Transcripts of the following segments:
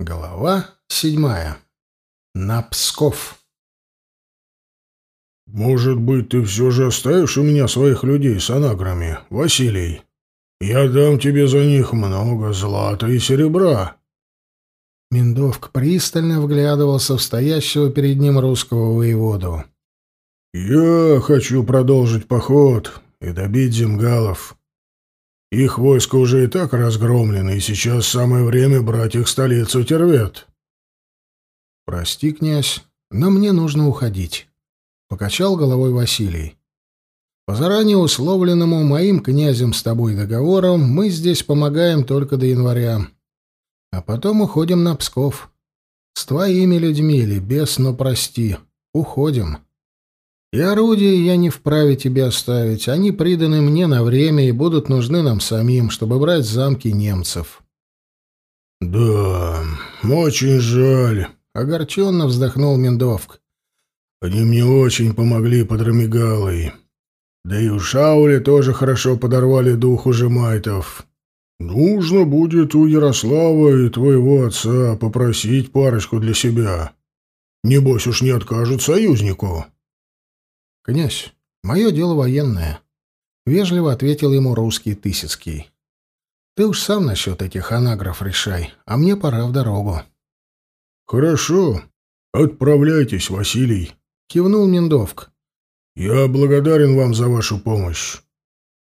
Глава седьмая. На Псков. «Может быть, ты все же оставишь у меня своих людей с анаграми, Василий? Я дам тебе за них много злата и серебра». Миндовк пристально вглядывался в стоящего перед ним русского воеводу. «Я хочу продолжить поход и добить земгалов. Их войско уже и так разгромлено, и сейчас самое время брать их столицу Тервет. Прости, князь, но мне нужно уходить, покачал головой Василий. По заранее условленному моим князем с тобой договором мы здесь помогаем только до января. А потом уходим на Псков. С твоими людьми или без, но прости. Уходим. И орудия я не вправе тебе оставить. Они приданы мне на время и будут нужны нам самим, чтобы брать замки немцев. — Да, очень жаль, — огорченно вздохнул Мендовк. — Они мне очень помогли под Рамигалой. Да и у Шаули тоже хорошо подорвали дух у жемайтов. Нужно будет у Ярослава и твоего отца попросить парочку для себя. Небось уж не откажут союзнику. — «Князь, мое дело военное», — вежливо ответил ему русский Тысяцкий. «Ты уж сам насчет этих анагров решай, а мне пора в дорогу». «Хорошо. Отправляйтесь, Василий», — кивнул Миндовк. «Я благодарен вам за вашу помощь.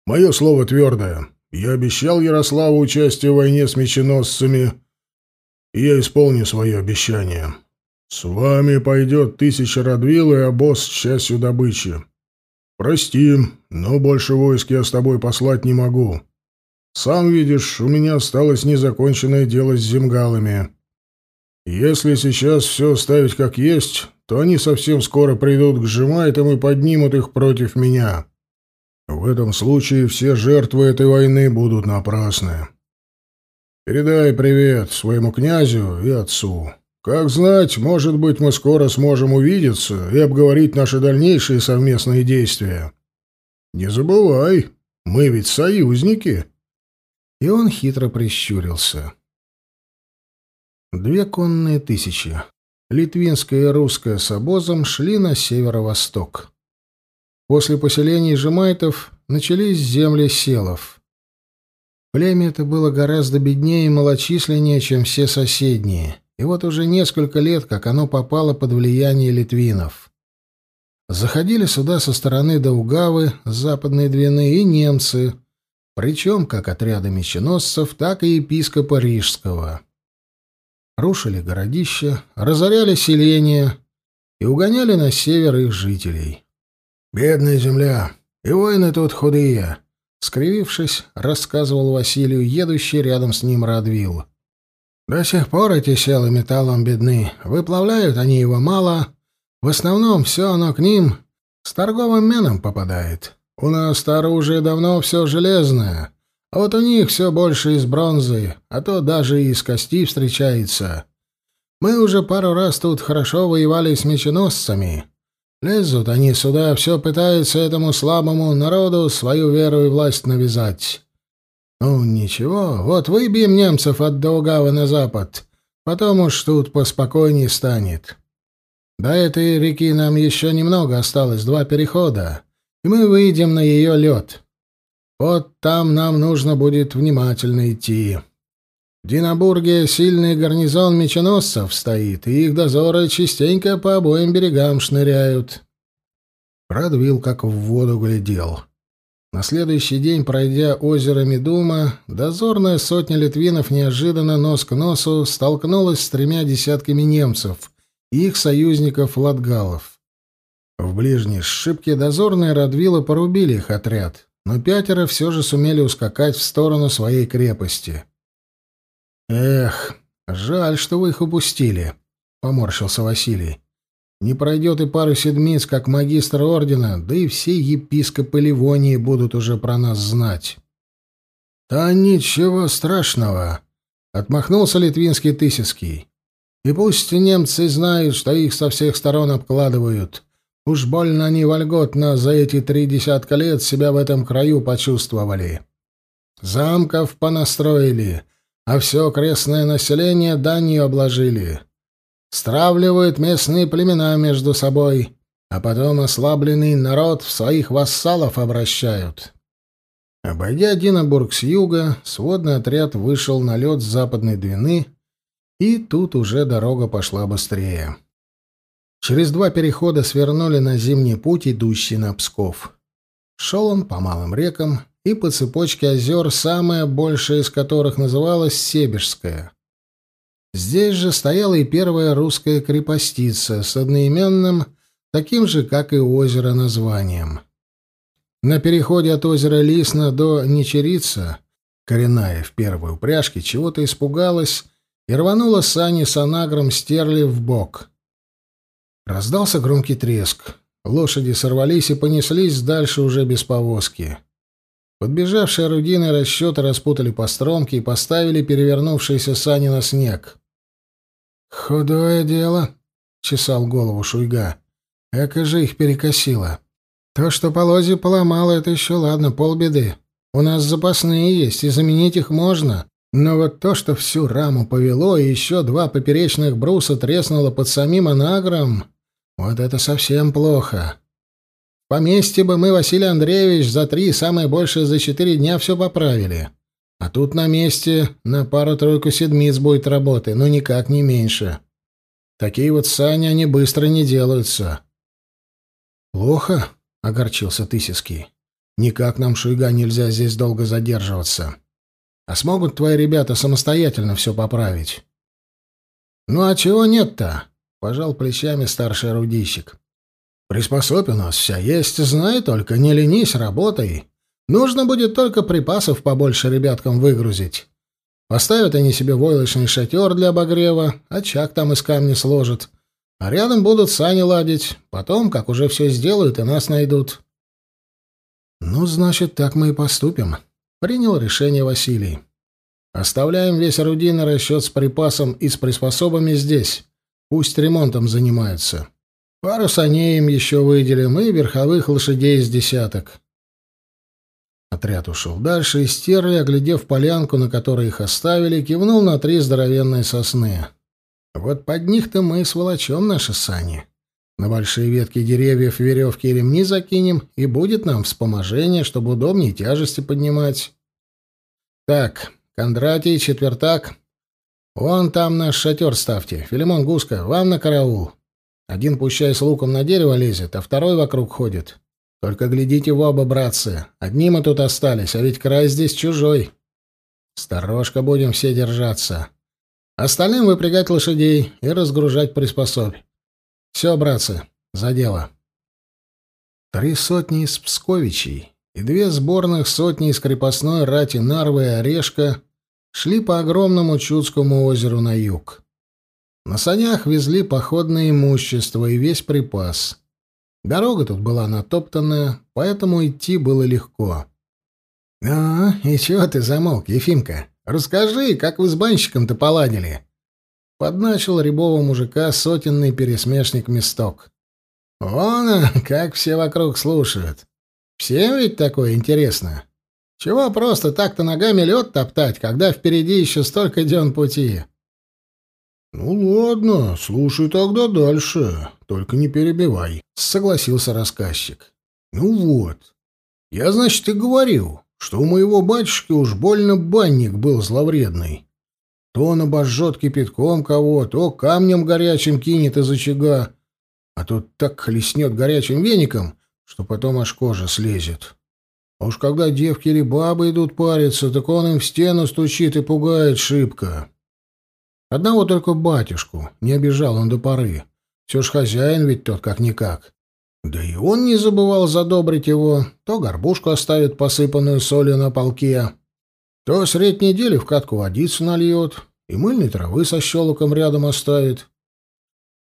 Мое слово твердое. Я обещал Ярославу участие в войне с меченосцами, и я исполню свое обещание. «С вами пойдет тысяча радвил и обоз с частью добычи. Прости, но больше войск я с тобой послать не могу. Сам видишь, у меня осталось незаконченное дело с земгалами. Если сейчас все оставить как есть, то они совсем скоро придут к Жемайтам и поднимут их против меня. В этом случае все жертвы этой войны будут напрасны. Передай привет своему князю и отцу». Как знать, может быть, мы скоро сможем увидеться и обговорить наши дальнейшие совместные действия. Не забывай, мы ведь союзники. И он хитро прищурился. Две конные тысячи, литвинская и русская с обозом, шли на северо-восток. После поселений жемайтов начались земли селов. Племя это было гораздо беднее и малочисленнее, чем все соседние — и вот уже несколько лет, как оно попало под влияние литвинов. Заходили сюда со стороны Даугавы, западной Двины, и немцы, причем как отряды меченосцев, так и епископа Рижского. Рушили городища, разоряли селения и угоняли на север их жителей. «Бедная земля, и воины тут худые», — скривившись, рассказывал Василию, едущий рядом с ним Радвилл. До сих пор эти селы металлом бедны. Выплавляют они его мало. В основном все оно к ним с торговым меном попадает. У нас-то оружие давно все железное, а вот у них все больше из бронзы, а то даже и из кости встречается. Мы уже пару раз тут хорошо воевали с меченосцами. Лезут они сюда, все пытаются этому слабому народу свою веру и власть навязать. «Ну, ничего, вот выбьем немцев от Даугава на запад, потом уж тут поспокойнее станет. До этой реки нам еще немного осталось, два перехода, и мы выйдем на ее лед. Вот там нам нужно будет внимательно идти. В Динабурге сильный гарнизон меченосцев стоит, и их дозоры частенько по обоим берегам шныряют». Радвил как в воду глядел. На следующий день, пройдя озеро Медума, дозорная сотня литвинов неожиданно нос к носу столкнулась с тремя десятками немцев и их союзников латгалов. В ближней шибке дозорные Радвила порубили их отряд, но пятеро все же сумели ускакать в сторону своей крепости. «Эх, жаль, что вы их упустили», — поморщился Василий. Не пройдет и пару седмиц, как магистр ордена, да и все епископы Ливонии будут уже про нас знать. — Да ничего страшного, — отмахнулся литвинский Тысяцкий. — И пусть немцы знают, что их со всех сторон обкладывают. Уж больно они вольготно за эти три десятка лет себя в этом краю почувствовали. Замков понастроили, а все окрестное население данью обложили. Стравливают местные племена между собой, а потом ослабленный народ в своих вассалов обращают. Обойдя Динабург с юга, сводный отряд вышел на лед с западной Двины, и тут уже дорога пошла быстрее. Через два перехода свернули на зимний путь, идущий на Псков. Шел он по малым рекам и по цепочке озер, самая большая из которых называлась Себежская. Здесь же стояла и первая русская крепостица с одноименным, таким же, как и озеро, названием. На переходе от озера Лисна до Нечерица коренная в первой упряжке чего-то испугалась и рванула сани с анагром стерли в бок. Раздался громкий треск. Лошади сорвались и понеслись дальше уже без повозки. Подбежавшие орудийные расчеты распутали постромки и поставили перевернувшиеся сани на снег. «Худое дело», — чесал голову Шуйга. «Эка же их перекосило. То, что полозья поломало, это еще ладно, полбеды. У нас запасные есть, и заменить их можно. Но вот то, что всю раму повело, и еще два поперечных бруса треснуло под самим анагром, вот это совсем плохо. Поместье бы мы, Василий Андреевич, за три, самое большее за четыре дня все поправили. А тут на месте на пару-тройку седмиц будет работы, но никак не меньше. Такие вот сани, они быстро не делаются. «Плохо?» — огорчился Тысяцкий. «Никак нам, Шуйга, нельзя здесь долго задерживаться. А смогут твои ребята самостоятельно все поправить?» «Ну а чего нет-то?» — пожал плечами старший орудийщик. «Приспособь у нас вся есть, знай только, не ленись, работай. Нужно будет только припасов побольше ребяткам выгрузить. Поставят они себе войлочный шатер для обогрева, очаг там из камня сложат. А рядом будут сани ладить. Потом, как уже все сделают, и нас найдут. «Ну, значит, так мы и поступим», — принял решение Василий. «Оставляем весь орудийный расчет с припасом и с приспособами здесь. Пусть ремонтом занимаются. Пару саней им еще выделим и верховых лошадей с десяток. Отряд ушел дальше, и Стерли, оглядев полянку, на которой их оставили, кивнул на три здоровенные сосны. Вот под них-то мы и сволочем наши сани. На большие ветки деревьев веревки и ремни закинем, и будет нам вспоможение, чтобы удобнее тяжести поднимать. Так, Кондратий, четвертак, вон там наш шатер ставьте. Филимон Гуска, вам на караул. Один пущай с луком на дерево лезет, а второй вокруг ходит. Только глядите в оба, братцы. Одни мы тут остались, а ведь край здесь чужой. Сторожка будем все держаться. Остальным выпрягать лошадей и разгружать приспособь. Все, братцы, за дело. Три сотни из Псковичей и две сборных сотни из крепостной рати Нарвы и Орешка шли по огромному Чудскому озеру на юг. На санях везли походное имущество и весь припас — Дорога тут была натоптанная, поэтому идти было легко. «Ну, и чего ты замолк, Ефимка? Расскажи, как вы с банщиком-то поладили?» Подначил рябого мужика сотенный пересмешник Мисток. «Вон, как все вокруг слушают. Всем ведь такое интересно. Чего просто так-то ногами лед топтать, когда впереди еще столько дён пути?» «Ну ладно, слушай тогда дальше, только не перебивай», — согласился рассказчик. «Ну вот, я, значит, и говорил, что у моего батюшки уж больно банник был зловредный. То он обожжет кипятком кого, то камнем горячим кинет из очага, а то так хлестнет горячим веником, что потом аж кожа слезет. А уж когда девки или бабы идут париться, так он им в стену стучит и пугает шибко». Одного только батюшку не обижал он до поры. Все ж хозяин ведь тот как-никак. Да и он не забывал задобрить его. То горбушку оставит посыпанную солью на полке, то средь недели в катку водицу нальет и мыльной травы со щелоком рядом оставит.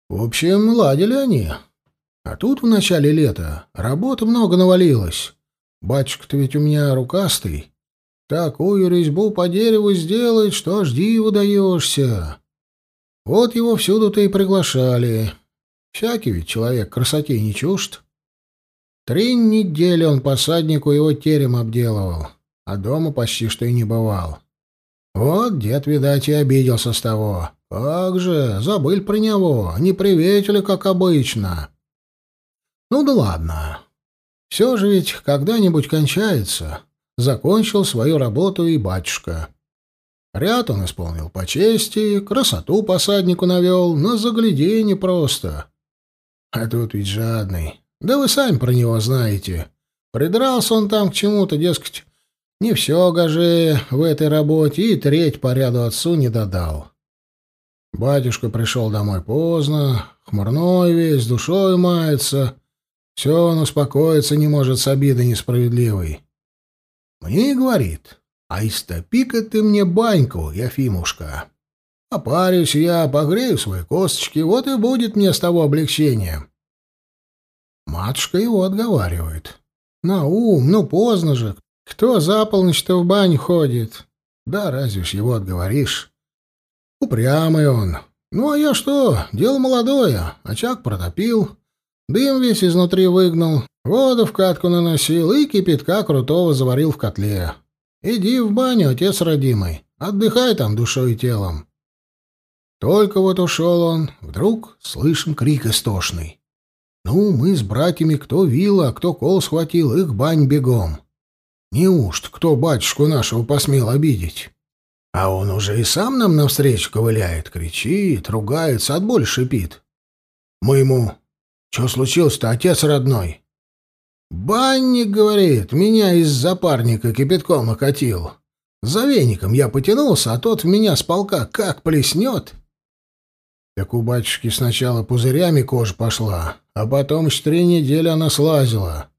В общем, ладили они. А тут в начале лета работы много навалилось. Батюшка-то ведь у меня рукастый, Такую резьбу по дереву сделать, что аж диву даешься. Вот его всюду-то и приглашали. Всякий ведь человек красоте не чужд. Три недели он посаднику его терем обделывал, а дома почти что и не бывал. Вот дед, видать, и обиделся с того. Как же, забыл про него, не приветили, как обычно. Ну да ладно. Все же ведь когда-нибудь кончается. Закончил свою работу и батюшка. Ряд он исполнил по чести, красоту посаднику навел, на загляденье просто. А тут ведь жадный. Да вы сами про него знаете. Придрался он там к чему-то, дескать, не все гаже в этой работе, и треть по ряду отцу не додал. Батюшка пришел домой поздно, хмурной весь, душой мается. Все он успокоиться не может с обидой несправедливой. Мне и говорит, а истопи-ка ты мне баньку, Яфимушка. Опарюсь я, погрею свои косточки, вот и будет мне с того облегчения. Матушка его отговаривает. На ум, ну поздно же, кто за полночь-то в баню ходит? Да разве ж его отговоришь? Упрямый он. Ну, а я что? Дело молодое. Очаг протопил. Дым весь изнутри выгнал. Воду в катку наносил и кипятка крутого заварил в котле. Иди в баню, отец родимый. Отдыхай там душой и телом. Только вот ушел он, вдруг слышим крик истошный. Ну, мы с братьями кто вилла, кто кол схватил, их бань бегом. Неужто кто батюшку нашего посмел обидеть? А он уже и сам нам навстречу ковыляет, кричит, ругается, от боли шипит. Мы ему... Что случилось-то, отец родной? Банник, говорит, меня из запарника кипятком окатил. За веником я потянулся, а тот в меня с полка как плеснет. Так у батюшки сначала пузырями кожа пошла, а потом еще три недели она слазила.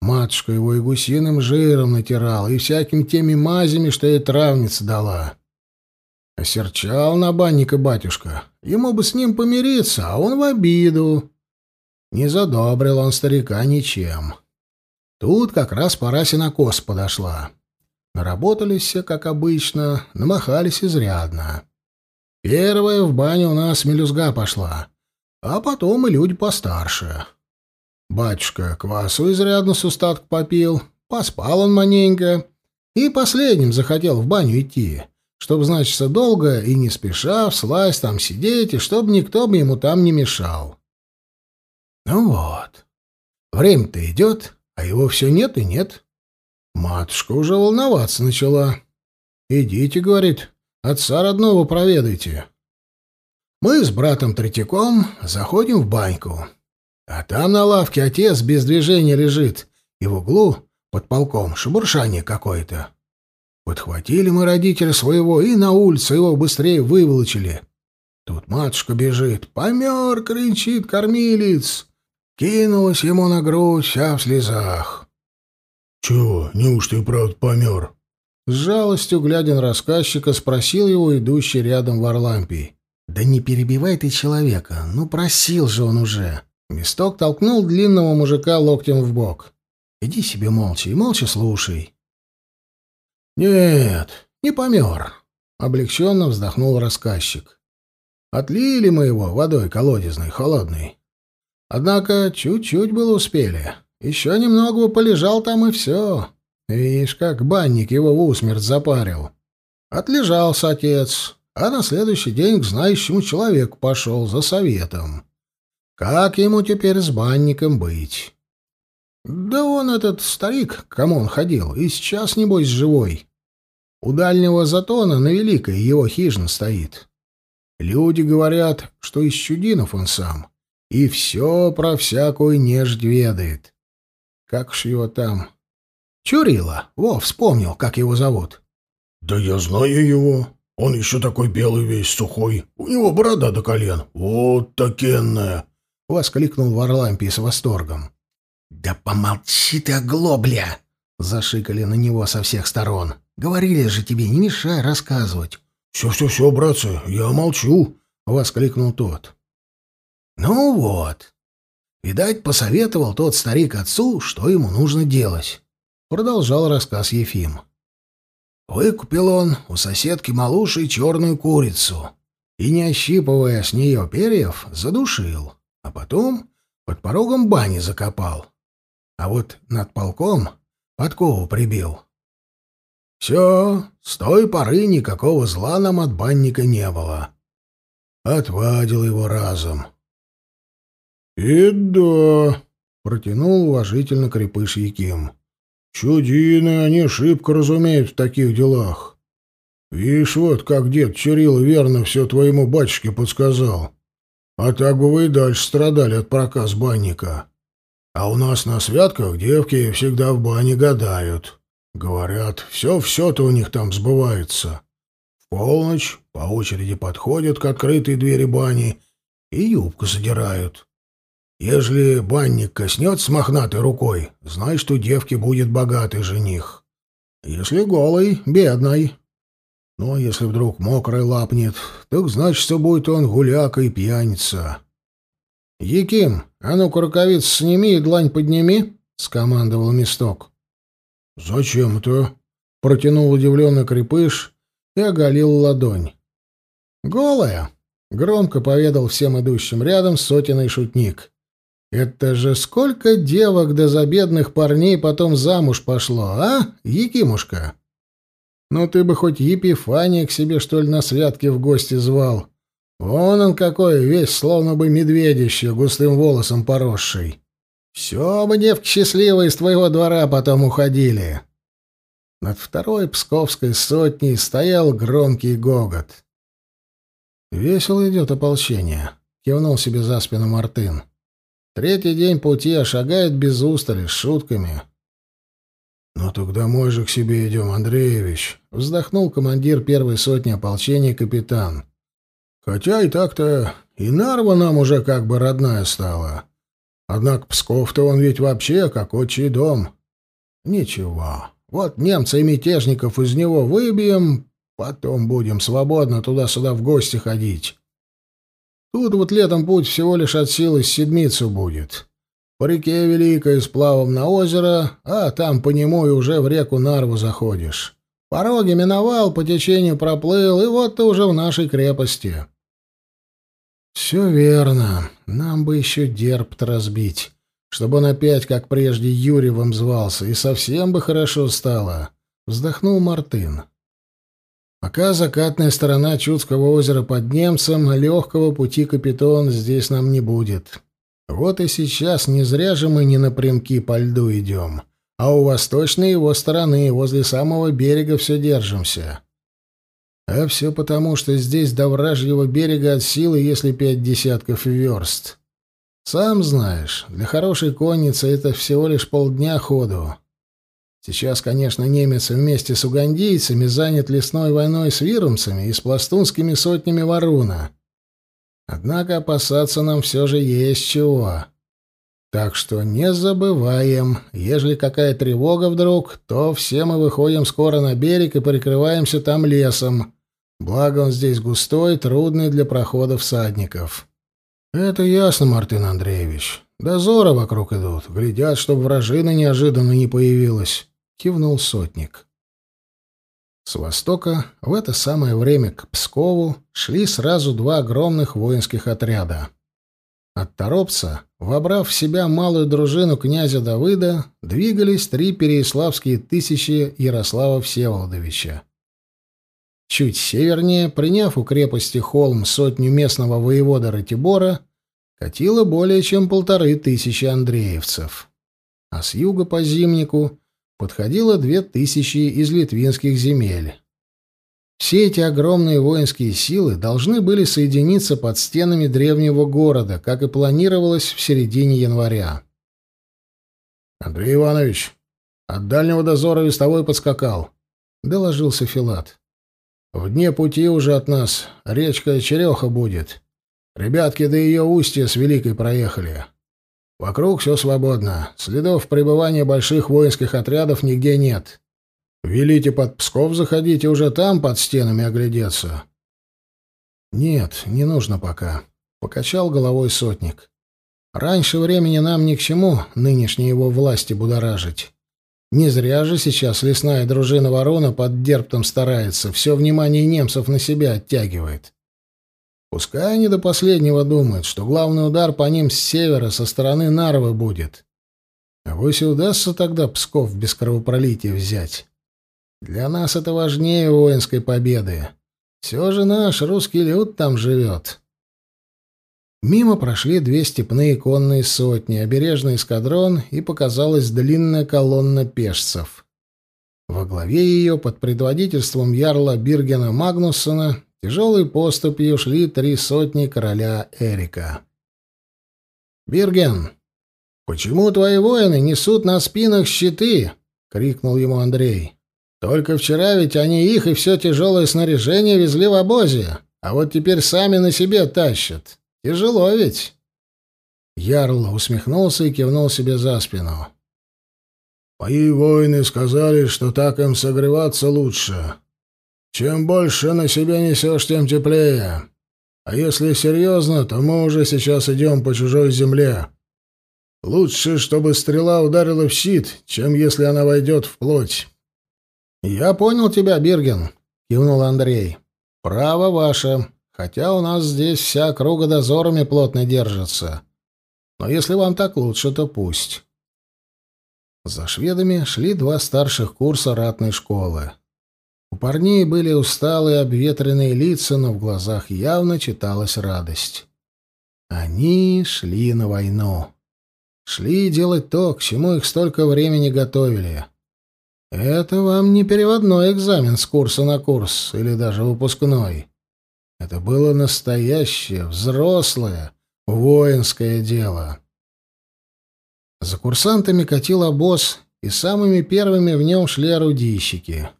Матушка его и гусиным жиром натирала, и всякими теми мазями, что ей травница дала. Осерчал на банника батюшка. Ему бы с ним помириться, а он в обиду. Не задобрил он старика ничем. Тут как раз пора сенокос подошла. Наработались все, как обычно, намахались изрядно. Первая в баню у нас мелюзга пошла, а потом и люди постарше. Батюшка квасу изрядно с устатку попил, поспал он маненько и последним захотел в баню идти, чтобы, значится, долго и не спеша вслазь там сидеть, и чтобы никто бы ему там не мешал. Ну вот, время-то идет, а его все нет и нет. Матушка уже волноваться начала. «Идите, — говорит, — отца родного проведайте». Мы с братом Третьяком заходим в баньку. А там на лавке отец без движения лежит, и в углу под полком шебуршание какое-то. Подхватили мы родителя своего и на улицу его быстрее выволочили. Тут матушка бежит. «Помер!» — кричит кормилец. Кинулась ему на грудь, вся в слезах. «Чего, неужто и правда помер?» С жалостью, глядя на рассказчика, спросил его идущий рядом Варлампий. «Да не перебивай ты человека, ну просил же он уже». Мисток толкнул длинного мужика локтем в бок. «Иди себе молча и молча слушай». «Нет, не помер», — облегченно вздохнул рассказчик. «Отлили мы его водой колодезной, холодной. Однако чуть-чуть было успели. Еще немного полежал там и все. Видишь, как банник его в усмерть запарил. Отлежался отец, а на следующий день к знающему человеку пошел за советом. Как ему теперь с банником быть? Да он этот старик, к кому он ходил, и сейчас, небось, живой. У дальнего затона на Великой его хижина стоит. Люди говорят, что из чудинов он сам, и все про всякую неждь ведает. Как ж его там? Чурила. Во, вспомнил, как его зовут. Да я знаю его. Он еще такой белый весь, сухой. У него борода до колен. Вот такенная. — воскликнул Варлампий с восторгом. «Да помолчи ты, оглобля!» — зашикали на него со всех сторон. «Говорили же тебе, не мешай рассказывать». «Все-все-все, братцы, я молчу!» — воскликнул тот. «Ну вот. Видать, посоветовал тот старик отцу, что ему нужно делать», — продолжал рассказ Ефим. Выкупил он у соседки малуши черную курицу и, не ощипывая с нее перьев, задушил а потом под порогом бани закопал. А вот над полком подкову прибил. Все, с той поры никакого зла нам от банника не было. Отвадил его разом. — И да, — протянул уважительно крепыш Яким. — Чудины они шибко разумеют в таких делах. Видишь, вот как дед Чирилл верно все твоему батюшке подсказал. А так бы вы и дальше страдали от проказ банника. А у нас на святках девки всегда в бане гадают. Говорят, все-все-то у них там сбывается. В полночь по очереди подходят к открытой двери бани и юбку задирают. Ежели банник коснется мохнатой рукой, значит, у девки будет богатый жених. Если голый — бедный. А если вдруг мокрый лапнет, так значит, что будет он гуляка и пьяница. — Яким, а ну-ка рукавиц сними и длань подними, — скомандовал Мисток. — Зачем это? — протянул удивленно крепыш и оголил ладонь. — Голая, — громко поведал всем идущим рядом сотенный шутник. — Это же сколько девок да за бедных парней потом замуж пошло, а, Якимушка? — ну ты бы хоть Епифания к себе, что ли, на святки в гости звал. Вон он какой, весь словно бы медведище, густым волосом поросший. Все бы девки счастливые из твоего двора потом уходили. Над второй псковской сотней стоял громкий гогот. «Весело идет ополчение», — кивнул себе за спину Мартын. «Третий день пути, а шагает без устали, с шутками. «Ну так домой же к себе идем, Андреевич», — вздохнул командир первой сотни ополчения капитан. «Хотя и так-то и Нарва нам уже как бы родная стала. Однако Псков-то он ведь вообще как отчий дом. Ничего, вот немца и мятежников из него выбьем, потом будем свободно туда-сюда в гости ходить. Тут вот летом путь всего лишь от силы седмицу будет». По реке Великой сплавом на озеро, а там по нему и уже в реку Нарву заходишь. Пороги миновал, по течению проплыл, и вот ты уже в нашей крепости. Все верно. Нам бы еще дербт разбить, чтобы он опять, как прежде, Юрьевым звался, и совсем бы хорошо стало. Вздохнул Мартын. Пока закатная сторона Чудского озера под немцем, легкого пути капитон здесь нам не будет. Вот и сейчас не зря же мы не напрямки по льду идем, а у восточной его стороны, возле самого берега все держимся. А все потому, что здесь до вражьего берега от силы, если пять десятков верст. Сам знаешь, для хорошей конницы это всего лишь полдня ходу. Сейчас, конечно, немец вместе с угандийцами занят лесной войной с вирумцами и с пластунскими сотнями Варуна. Однако опасаться нам все же есть чего. Так что не забываем, ежели какая тревога вдруг, то все мы выходим скоро на берег и прикрываемся там лесом. Благо он здесь густой, трудный для прохода всадников. Это ясно, Мартин Андреевич. Дозоры вокруг идут, глядят, чтобы вражина неожиданно не появилась, кивнул сотник. С востока в это самое время к Пскову шли сразу два огромных воинских отряда. От Торопца, вобрав в себя малую дружину князя Давыда, двигались три переяславские тысячи Ярослава Всеволодовича. Чуть севернее, приняв у крепости Холм сотню местного воевода Ратибора, катило более чем полторы тысячи андреевцев. А с юга по Зимнику подходило две тысячи из литвинских земель. Все эти огромные воинские силы должны были соединиться под стенами древнего города, как и планировалось в середине января. «Андрей Иванович, от дальнего дозора вестовой подскакал», — доложился Филат. «В дне пути уже от нас речка Череха будет. Ребятки до ее устья с Великой проехали. Вокруг все свободно. Следов пребывания больших воинских отрядов нигде нет. Велите под Псков заходить и уже там под стенами оглядеться. Нет, не нужно пока, покачал головой сотник. Раньше времени нам ни к чему нынешней его власти будоражить. Не зря же сейчас лесная дружина ворона под Дерптом старается, все внимание немцев на себя оттягивает. Пускай они до последнего думают, что главный удар по ним с севера, со стороны Нарвы будет. А вось и удастся тогда Псков без кровопролития взять. Для нас это важнее воинской победы. Все же наш русский люд там живет. Мимо прошли две степные конные сотни, обережный эскадрон, и показалась длинная колонна пешцев. Во главе ее, под предводительством ярла Биргена Магнуссона, тяжелой поступью шли три сотни короля Эрика. «Бирген, почему твои воины несут на спинах щиты?» — крикнул ему Андрей. «Только вчера ведь они их и все тяжелое снаряжение везли в обозе, а вот теперь сами на себе тащат. Тяжело ведь?» Ярл усмехнулся и кивнул себе за спину. «Мои воины сказали, что так им согреваться лучше. Чем больше на себя несешь, тем теплее. А если серьезно, то мы уже сейчас идем по чужой земле. Лучше, чтобы стрела ударила в щит, чем если она войдет в плоть. «Я понял тебя, Бирген», — кивнул Андрей. «Право ваше, хотя у нас здесь вся круга дозорами плотно держится. Но если вам так лучше, то пусть». За шведами шли два старших курса ратной школы. У парней были усталые, обветренные лица, но в глазах явно читалась радость. Они шли на войну. Шли делать то, к чему их столько времени готовили. Это вам не переводной экзамен с курса на курс или даже выпускной. Это было настоящее, взрослое, воинское дело. За курсантами катил обоз, и самыми первыми в нем шли орудийщики —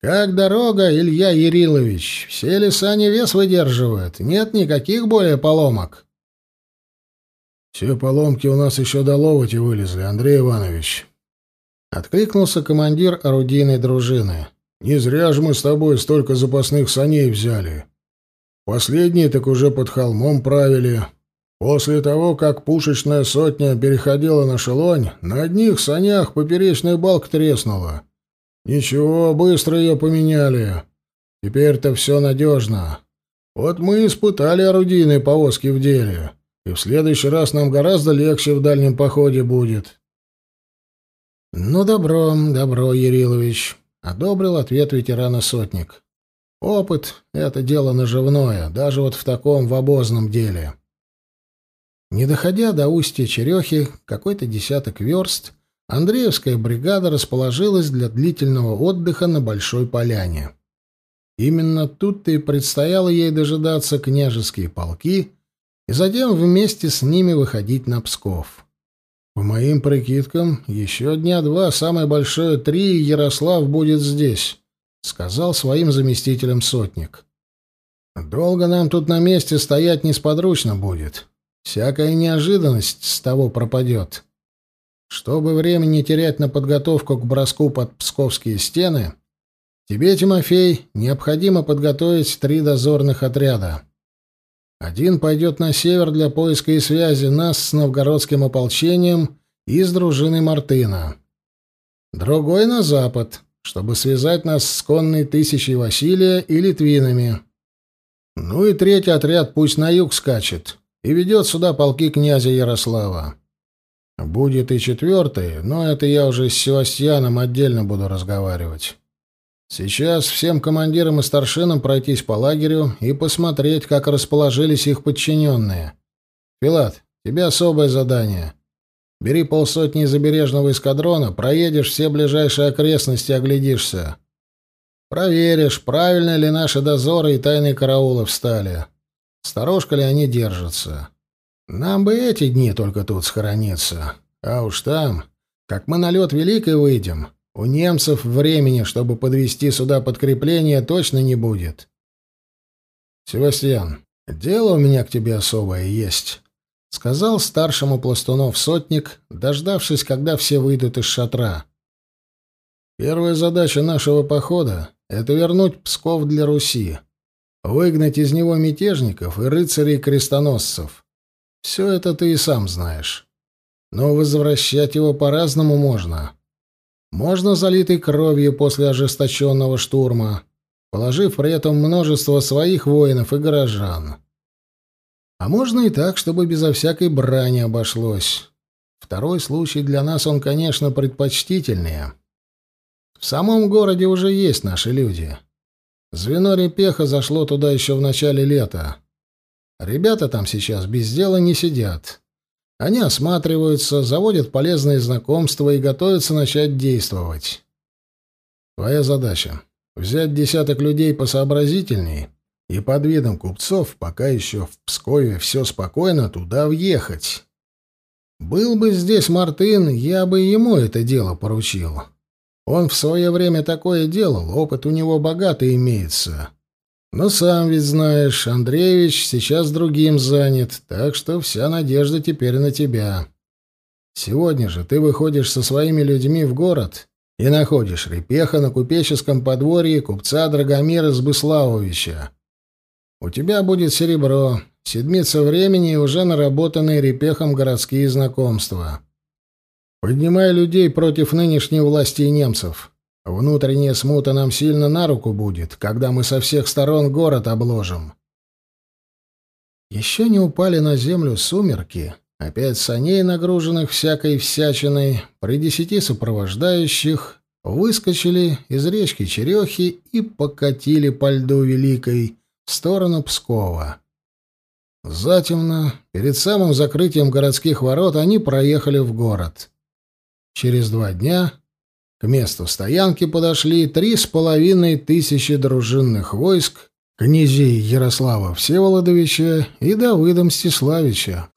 «Как дорога, Илья Ярилович? Все леса не вес выдерживают. Нет никаких более поломок». «Все поломки у нас еще до ловоти вылезли, Андрей Иванович», — откликнулся командир орудийной дружины. «Не зря же мы с тобой столько запасных саней взяли. Последние так уже под холмом правили. После того, как пушечная сотня переходила на шелонь, на одних санях поперечная балка треснула». «Ничего, быстро ее поменяли. Теперь-то все надежно. Вот мы испытали орудийные повозки в деле, и в следующий раз нам гораздо легче в дальнем походе будет». «Ну, добро, добро, Ярилович», — одобрил ответ ветерана сотник. «Опыт — это дело наживное, даже вот в таком в обозном деле». Не доходя до устья Черехи, какой-то десяток верст — Андреевская бригада расположилась для длительного отдыха на Большой Поляне. Именно тут-то и предстояло ей дожидаться княжеские полки и затем вместе с ними выходить на Псков. По моим прикидкам, еще дня два, самое большое три, Ярослав будет здесь, — сказал своим заместителям сотник. Долго нам тут на месте стоять несподручно будет. Всякая неожиданность с того пропадет. Чтобы времени терять на подготовку к броску под псковские стены, тебе, Тимофей, необходимо подготовить три дозорных отряда. Один пойдет на север для поиска и связи нас с новгородским ополчением и с дружиной Мартына. Другой на запад, чтобы связать нас с конной тысячей Василия и литвинами. Ну и третий отряд пусть на юг скачет и ведет сюда полки князя Ярослава. Будет и четвертый, но это я уже с Севастьяном отдельно буду разговаривать. Сейчас всем командирам и старшинам пройтись по лагерю и посмотреть, как расположились их подчиненные. Филат, тебе особое задание. Бери полсотни забережного эскадрона, проедешь все ближайшие окрестности, оглядишься. Проверишь, правильно ли наши дозоры и тайные караулы встали. Сторожка ли они держатся. Нам бы эти дни только тут схорониться. А уж там, как мы на лед Великой выйдем, у немцев времени, чтобы подвести сюда подкрепление, точно не будет. Севастьян, дело у меня к тебе особое есть, — сказал старшему пластунов сотник, дождавшись, когда все выйдут из шатра. Первая задача нашего похода — это вернуть Псков для Руси, выгнать из него мятежников и рыцарей-крестоносцев. Все это ты и сам знаешь. Но возвращать его по-разному можно. Можно залитой кровью после ожесточенного штурма, положив при этом множество своих воинов и горожан. А можно и так, чтобы безо всякой брани обошлось. Второй случай для нас он, конечно, предпочтительнее. В самом городе уже есть наши люди. Звено Репеха зашло туда еще в начале лета. Ребята там сейчас без дела не сидят. Они осматриваются, заводят полезные знакомства и готовятся начать действовать. Твоя задача — взять десяток людей посообразительней и под видом купцов, пока еще в Пскове все спокойно, туда въехать. Был бы здесь Мартын, я бы ему это дело поручил. Он в свое время такое делал, опыт у него богатый имеется. Но сам ведь знаешь, Андреевич сейчас другим занят, так что вся надежда теперь на тебя. Сегодня же ты выходишь со своими людьми в город и находишь Репеха на купеческом подворье купца Драгомира Сбыславовича. У тебя будет серебро, седмица времени и уже наработанные Репехом городские знакомства. Поднимай людей против нынешней власти и немцев. Внутренняя смута нам сильно на руку будет, когда мы со всех сторон город обложим. Еще не упали на землю сумерки. Опять саней, нагруженных всякой всячиной, при десяти сопровождающих, выскочили из речки Черехи и покатили по льду Великой в сторону Пскова. Затемно, перед самым закрытием городских ворот, они проехали в город. Через два дня к месту стоянки подошли три с половиной тысячи дружинных войск князей Ярослава Всеволодовича и Давыда Мстиславича.